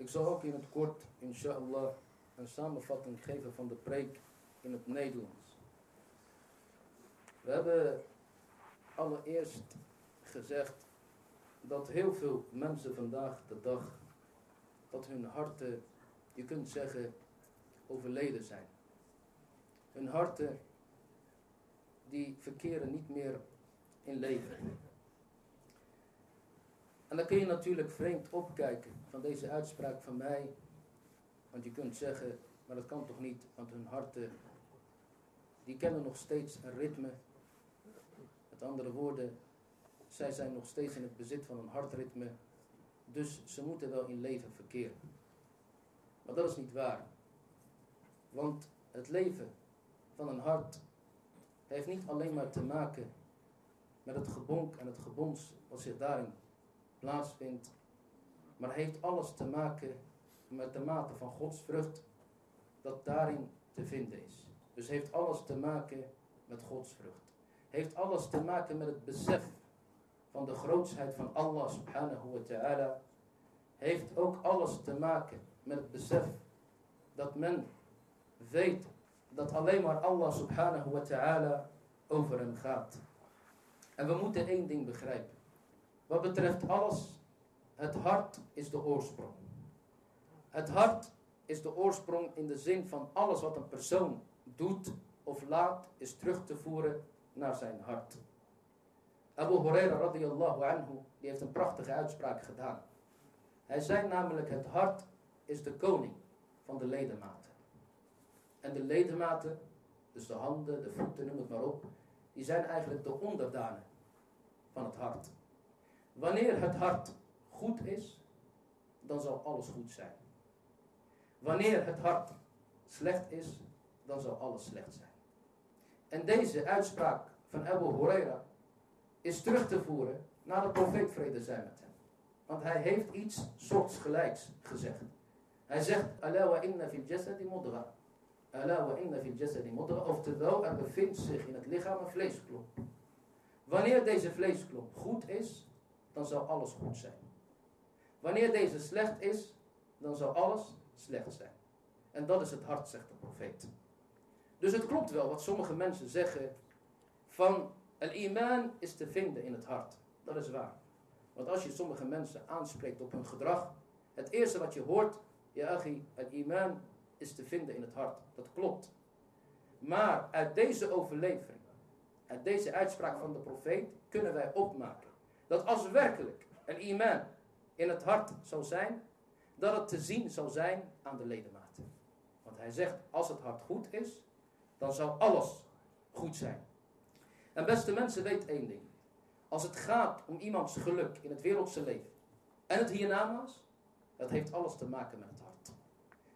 Ik zal ook in het kort, inshallah, een samenvatting geven van de preek in het Nederlands. We hebben allereerst gezegd dat heel veel mensen vandaag de dag, dat hun harten, je kunt zeggen, overleden zijn. Hun harten, die verkeren niet meer in leven. En dan kun je natuurlijk vreemd opkijken van deze uitspraak van mij. Want je kunt zeggen, maar dat kan toch niet, want hun harten, die kennen nog steeds een ritme. Met andere woorden, zij zijn nog steeds in het bezit van een hartritme. Dus ze moeten wel in leven verkeren. Maar dat is niet waar. Want het leven van een hart heeft niet alleen maar te maken met het gebonk en het gebons wat zich daarin plaatsvindt, maar heeft alles te maken met de mate van Gods vrucht dat daarin te vinden is. Dus heeft alles te maken met Gods vrucht. Heeft alles te maken met het besef van de grootsheid van Allah subhanahu wa ta'ala. Heeft ook alles te maken met het besef dat men weet dat alleen maar Allah subhanahu wa ta'ala over hem gaat. En we moeten één ding begrijpen. Wat betreft alles, het hart is de oorsprong. Het hart is de oorsprong in de zin van alles wat een persoon doet of laat, is terug te voeren naar zijn hart. Abu Huraira radiyallahu anhu, die heeft een prachtige uitspraak gedaan. Hij zei namelijk, het hart is de koning van de ledematen. En de ledematen, dus de handen, de voeten, noem het maar op, die zijn eigenlijk de onderdanen van het hart. Wanneer het hart goed is, dan zal alles goed zijn. Wanneer het hart slecht is, dan zal alles slecht zijn. En deze uitspraak van Abu Huraira is terug te voeren naar de profeet vrede zijn met hem. Want hij heeft iets soortgelijks gezegd. Hij zegt, Ala wa inna fil jasadi mudra. Ala wa inna fil jasadi mudra. Oftewel, er bevindt zich in het lichaam een vleesklomp. Wanneer deze vleesklomp goed is, dan zal alles goed zijn. Wanneer deze slecht is, dan zal alles slecht zijn. En dat is het hart, zegt de profeet. Dus het klopt wel wat sommige mensen zeggen van een iman is te vinden in het hart. Dat is waar. Want als je sommige mensen aanspreekt op hun gedrag, het eerste wat je hoort, ja agi, het iman is te vinden in het hart. Dat klopt. Maar uit deze overlevering, uit deze uitspraak van de profeet, kunnen wij opmaken dat als werkelijk een iman in het hart zou zijn, dat het te zien zou zijn aan de ledematen. Want hij zegt, als het hart goed is, dan zal alles goed zijn. En beste mensen, weet één ding. Als het gaat om iemands geluk in het wereldse leven en het hiernamaals, dat heeft alles te maken met het hart.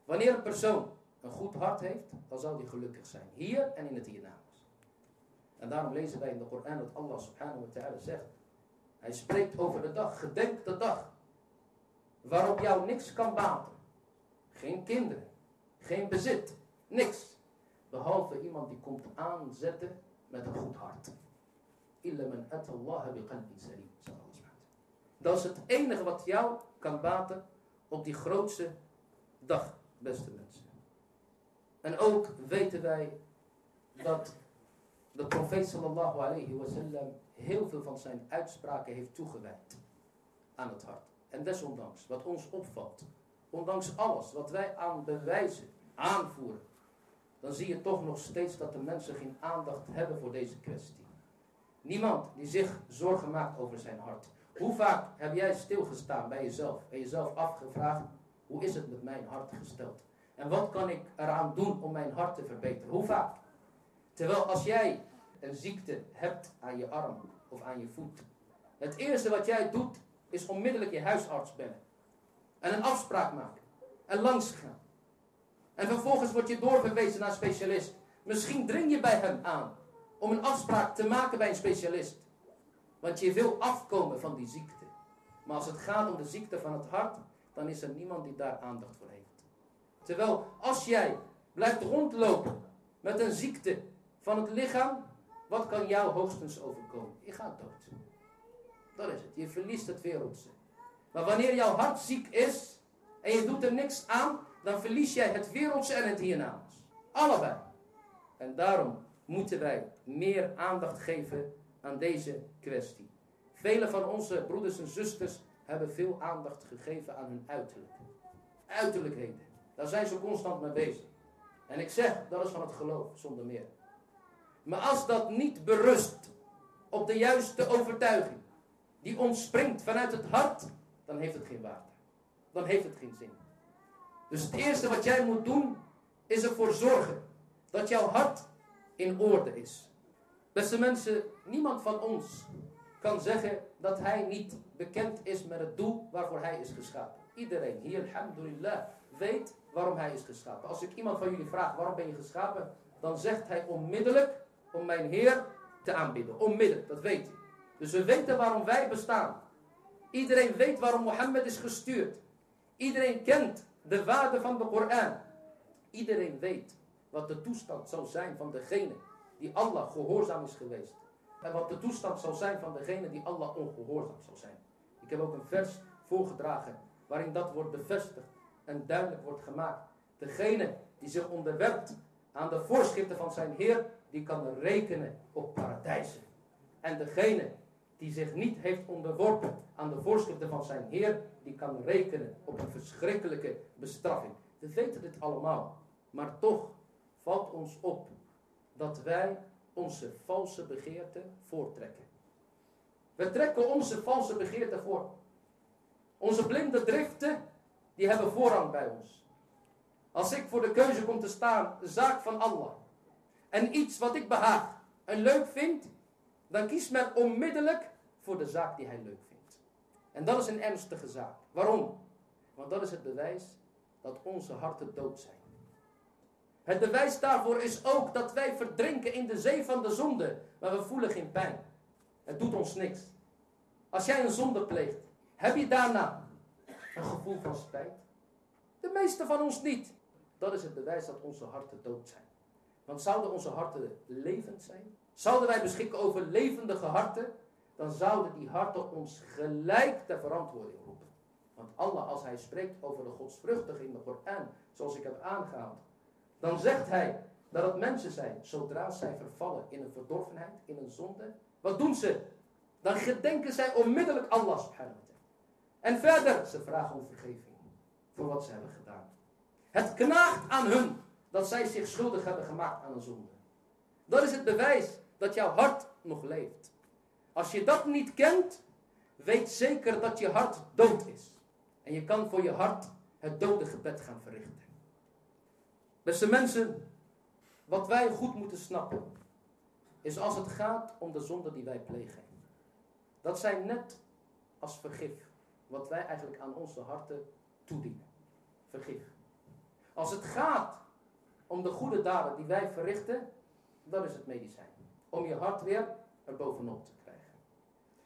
Wanneer een persoon een goed hart heeft, dan zal hij gelukkig zijn. Hier en in het hiernamaals. En daarom lezen wij in de Koran dat Allah subhanahu wa ta'ala zegt. Hij spreekt over de dag, gedenk de dag. Waarop jou niks kan baten. Geen kinderen, geen bezit, niks. Behalve iemand die komt aanzetten met een goed hart. Illa man salim. Dat is het enige wat jou kan baten op die grootste dag, beste mensen. En ook weten wij dat de profeet sallallahu alayhi wa sallam heel veel van zijn uitspraken heeft toegewijd aan het hart. En desondanks, wat ons opvalt, ondanks alles wat wij aan bewijzen aanvoeren, dan zie je toch nog steeds dat de mensen geen aandacht hebben voor deze kwestie. Niemand die zich zorgen maakt over zijn hart. Hoe vaak heb jij stilgestaan bij jezelf en jezelf afgevraagd, hoe is het met mijn hart gesteld? En wat kan ik eraan doen om mijn hart te verbeteren? Hoe vaak? Terwijl als jij een ziekte hebt aan je arm of aan je voet, het eerste wat jij doet is onmiddellijk je huisarts bellen. En een afspraak maken. En langs gaan. En vervolgens word je doorverwezen naar een specialist. Misschien dring je bij hem aan om een afspraak te maken bij een specialist. Want je wil afkomen van die ziekte. Maar als het gaat om de ziekte van het hart, dan is er niemand die daar aandacht voor heeft. Terwijl als jij blijft rondlopen met een ziekte van het lichaam, wat kan jou hoogstens overkomen? Je gaat dood. Dat is het. Je verliest het wereldse. Maar wanneer jouw hart ziek is, en je doet er niks aan, dan verlies jij het wereldse en het hiernamaals. Allebei. En daarom moeten wij meer aandacht geven aan deze kwestie. Vele van onze broeders en zusters hebben veel aandacht gegeven aan hun uiterlijk. Uiterlijkheden. Daar zijn ze constant mee bezig. En ik zeg, dat is van het geloof, zonder meer. Maar als dat niet berust op de juiste overtuiging, die ontspringt vanuit het hart, dan heeft het geen waarde. Dan heeft het geen zin. Dus het eerste wat jij moet doen, is ervoor zorgen dat jouw hart in orde is. Beste mensen, niemand van ons kan zeggen dat hij niet bekend is met het doel waarvoor hij is geschapen. Iedereen hier, alhamdulillah, weet waarom hij is geschapen. Als ik iemand van jullie vraag waarom ben je geschapen, dan zegt hij onmiddellijk om mijn Heer te aanbidden. Onmiddellijk, dat weet hij. Dus we weten waarom wij bestaan. Iedereen weet waarom Mohammed is gestuurd. Iedereen kent de waarde van de Koran. Iedereen weet wat de toestand zal zijn van degene die Allah gehoorzaam is geweest. En wat de toestand zal zijn van degene die Allah ongehoorzaam zal zijn. Ik heb ook een vers voorgedragen waarin dat wordt bevestigd en duidelijk wordt gemaakt. Degene die zich onderwerpt aan de voorschriften van zijn Heer, die kan rekenen op paradijzen. En degene die zich niet heeft onderworpen aan de voorschriften van zijn Heer, die kan rekenen op een verschrikkelijke bestraffing. We weten dit allemaal, maar toch valt ons op dat wij onze valse begeerte voortrekken. We trekken onze valse begeerte voor. Onze blinde driften, die hebben voorrang bij ons. Als ik voor de keuze kom te staan, zaak van Allah, en iets wat ik behaag en leuk vind, dan kiest men onmiddellijk voor de zaak die hij leuk vindt. En dat is een ernstige zaak. Waarom? Want dat is het bewijs dat onze harten dood zijn. Het bewijs daarvoor is ook dat wij verdrinken in de zee van de zonde, maar we voelen geen pijn. Het doet ons niks. Als jij een zonde pleegt, heb je daarna een gevoel van spijt? De meeste van ons niet. Dat is het bewijs dat onze harten dood zijn. Want zouden onze harten levend zijn? Zouden wij beschikken over levendige harten? Dan zouden die harten ons gelijk ter verantwoording roepen. Want Allah, als hij spreekt over de godsvruchtigen in de Koran, zoals ik heb aangehaald, dan zegt hij dat het mensen zijn, zodra zij vervallen in een verdorvenheid, in een zonde, wat doen ze? Dan gedenken zij onmiddellijk Allah subhanahu En verder, ze vragen om vergeving voor wat ze hebben gedaan. Het knaagt aan hun dat zij zich schuldig hebben gemaakt aan een zonde. Dat is het bewijs dat jouw hart nog leeft. Als je dat niet kent, weet zeker dat je hart dood is. En je kan voor je hart het dode gebed gaan verrichten. Beste mensen, wat wij goed moeten snappen, is als het gaat om de zonde die wij plegen. Dat zijn net als vergif, wat wij eigenlijk aan onze harten toedienen. Vergif. Als het gaat om de goede daden die wij verrichten, dan is het medicijn. Om je hart weer er bovenop te krijgen.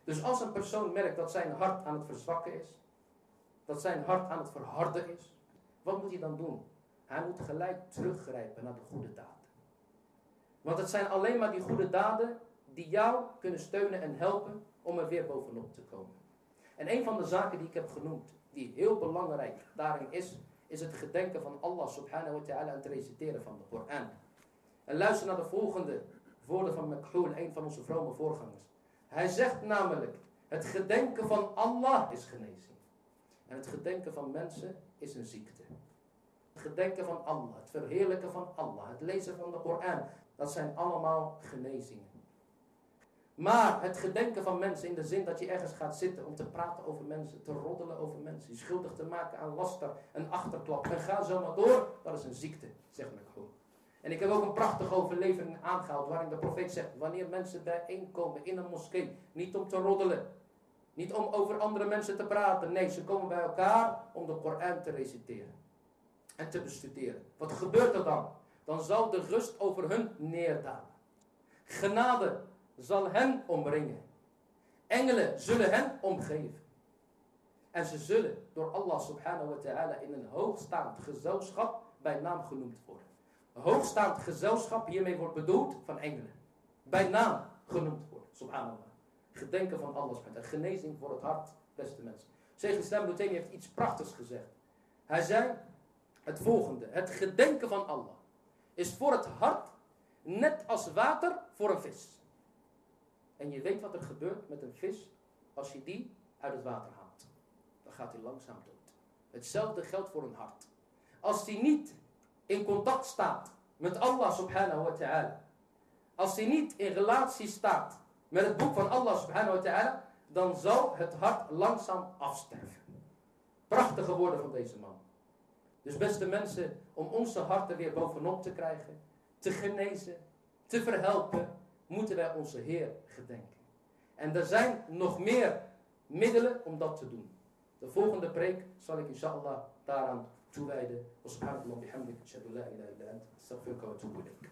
Dus als een persoon merkt dat zijn hart aan het verzwakken is, dat zijn hart aan het verharden is, wat moet hij dan doen? Hij moet gelijk teruggrijpen naar de goede daden. Want het zijn alleen maar die goede daden die jou kunnen steunen en helpen om er weer bovenop te komen. En een van de zaken die ik heb genoemd, die heel belangrijk daarin is, is het gedenken van Allah subhanahu wa ta'ala en het reciteren van de Koran. En luister naar de volgende woorden van Makhul, een van onze vrome voorgangers. Hij zegt namelijk, het gedenken van Allah is genezing. En het gedenken van mensen is een ziekte. Het gedenken van Allah, het verheerlijken van Allah, het lezen van de Koran, dat zijn allemaal genezingen. Maar het gedenken van mensen in de zin dat je ergens gaat zitten om te praten over mensen, te roddelen over mensen, je schuldig te maken aan laster, een achterklap en ga zo maar door, dat is een ziekte, zegt gewoon. En ik heb ook een prachtige overlevering aangehaald waarin de profeet zegt, wanneer mensen bijeenkomen in een moskee, niet om te roddelen, niet om over andere mensen te praten, nee, ze komen bij elkaar om de Koran te reciteren en te bestuderen. Wat gebeurt er dan? Dan zal de rust over hun neerdalen. Genade zal hen omringen. Engelen zullen hen omgeven. En ze zullen door Allah subhanahu wa ta'ala in een hoogstaand gezelschap bij naam genoemd worden. Hoogstaand gezelschap, hiermee wordt bedoeld van engelen. Bij naam genoemd worden, subhanallah. Gedenken van Allah, een genezing voor het hart, beste mensen. Zeg Islam heeft iets prachtigs gezegd. Hij zei het volgende. Het gedenken van Allah is voor het hart net als water voor een vis. En je weet wat er gebeurt met een vis als je die uit het water haalt. Dan gaat hij langzaam dood. Hetzelfde geldt voor een hart. Als die niet in contact staat met Allah subhanahu wa ta'ala. Als die niet in relatie staat met het boek van Allah subhanahu wa ta'ala. Dan zal het hart langzaam afsterven. Prachtige woorden van deze man. Dus beste mensen, om onze harten weer bovenop te krijgen, te genezen, te verhelpen, moeten wij onze Heer gedenken. En er zijn nog meer middelen om dat te doen. De volgende preek zal ik inshallah daaraan توب إليه وسبحانك اللهم وبحمدك أشهد أن لا إله إلا أنت أستغفرك وأتوب إليك.